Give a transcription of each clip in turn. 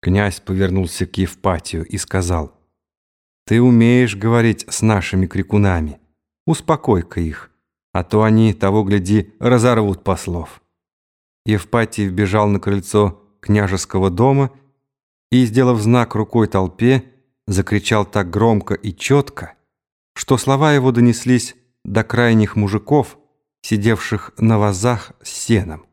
Князь повернулся к Евпатию и сказал, «Ты умеешь говорить с нашими крикунами. Успокой-ка их, а то они, того гляди, разорвут послов». Евпатий вбежал на крыльцо княжеского дома и, сделав знак рукой толпе, закричал так громко и четко, что слова его донеслись до крайних мужиков, сидевших на вазах с сеном.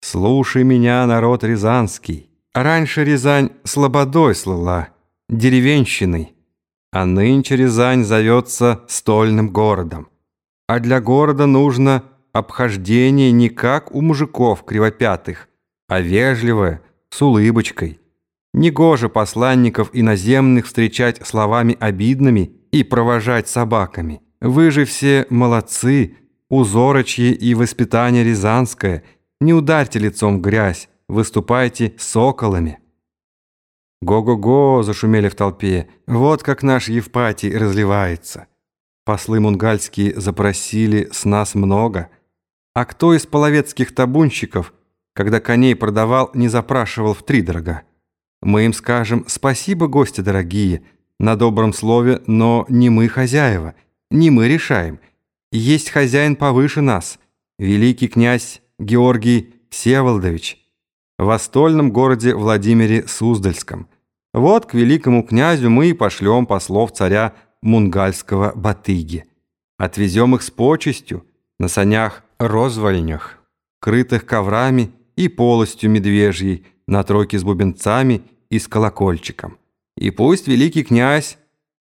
«Слушай меня, народ рязанский!» Раньше Рязань слободой слыла, деревенщиной, а нынче Рязань зовется стольным городом. А для города нужно обхождение не как у мужиков кривопятых, а вежливое, с улыбочкой. Негоже посланников иноземных встречать словами обидными и провожать собаками. Вы же все молодцы, узорочье и воспитание рязанское, не ударьте лицом в грязь, выступайте соколами». «Го-го-го!» — зашумели в толпе. «Вот как наш Евпатий разливается!» Послы мунгальские запросили с нас много. А кто из половецких табунщиков, когда коней продавал, не запрашивал втридорога? Мы им скажем «Спасибо, гости дорогие!» на добром слове, но не мы хозяева, не мы решаем. Есть хозяин повыше нас, великий князь Георгий Всеволодович в остольном городе Владимире Суздальском. Вот к великому князю мы и пошлем послов царя мунгальского Батыги. Отвезем их с почестью на санях-розвольнях, крытых коврами и полостью медвежьей, на тройке с бубенцами и с колокольчиком. И пусть великий князь,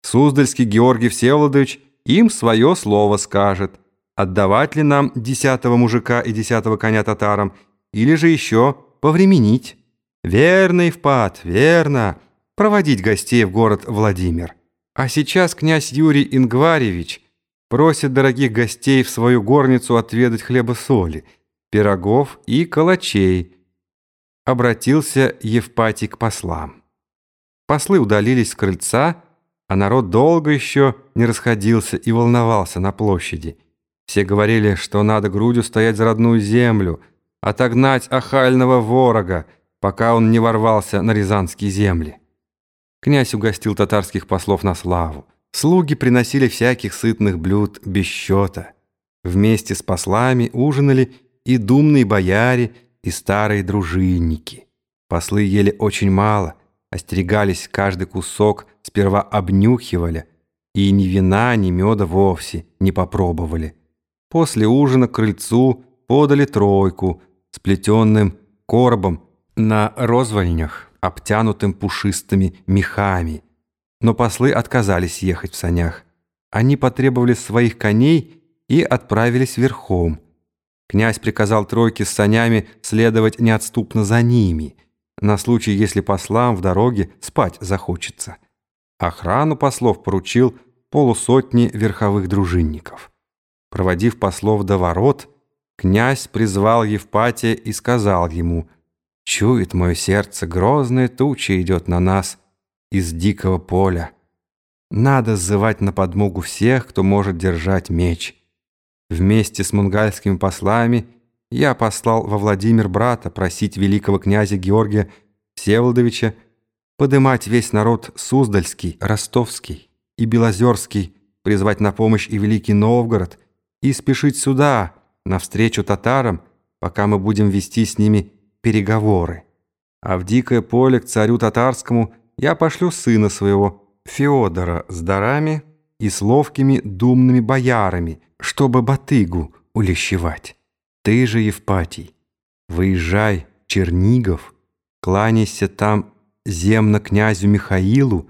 Суздальский Георгий Всеволодович, им свое слово скажет, отдавать ли нам десятого мужика и десятого коня татарам, или же еще повременить. Верно, Евпат, верно. Проводить гостей в город Владимир. А сейчас князь Юрий Ингваревич просит дорогих гостей в свою горницу отведать хлеба-соли, пирогов и калачей. Обратился Евпатий к послам. Послы удалились с крыльца, а народ долго еще не расходился и волновался на площади. Все говорили, что надо грудью стоять за родную землю — отогнать охального ворога, пока он не ворвался на рязанские земли. Князь угостил татарских послов на славу. Слуги приносили всяких сытных блюд без счета. Вместе с послами ужинали и думные бояре, и старые дружинники. Послы ели очень мало, остерегались каждый кусок, сперва обнюхивали, и ни вина, ни меда вовсе не попробовали. После ужина к крыльцу подали тройку, сплетенным коробом на розвольнях, обтянутым пушистыми мехами. Но послы отказались ехать в санях. Они потребовали своих коней и отправились верхом. Князь приказал тройке с санями следовать неотступно за ними, на случай, если послам в дороге спать захочется. Охрану послов поручил полусотни верховых дружинников. Проводив послов до ворот, Князь призвал Евпатия и сказал ему, «Чует мое сердце, грозная туча идет на нас из дикого поля. Надо сзывать на подмогу всех, кто может держать меч. Вместе с мунгальскими послами я послал во Владимир брата просить великого князя Георгия Всеволодовича подымать весь народ Суздальский, Ростовский и Белозерский, призвать на помощь и Великий Новгород, и спешить сюда, навстречу татарам, пока мы будем вести с ними переговоры. А в дикое поле к царю татарскому я пошлю сына своего, Феодора, с дарами и с ловкими думными боярами, чтобы Батыгу улещевать. Ты же, Евпатий, выезжай в Чернигов, кланяйся там земно князю Михаилу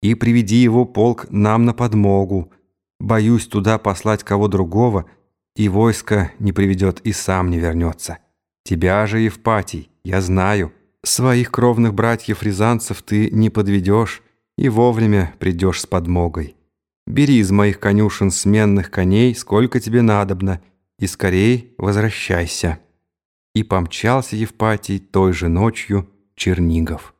и приведи его полк нам на подмогу. Боюсь туда послать кого другого — и войско не приведет, и сам не вернется. Тебя же, Евпатий, я знаю. Своих кровных братьев-рязанцев ты не подведешь и вовремя придешь с подмогой. Бери из моих конюшен сменных коней, сколько тебе надобно, и скорей возвращайся». И помчался Евпатий той же ночью Чернигов.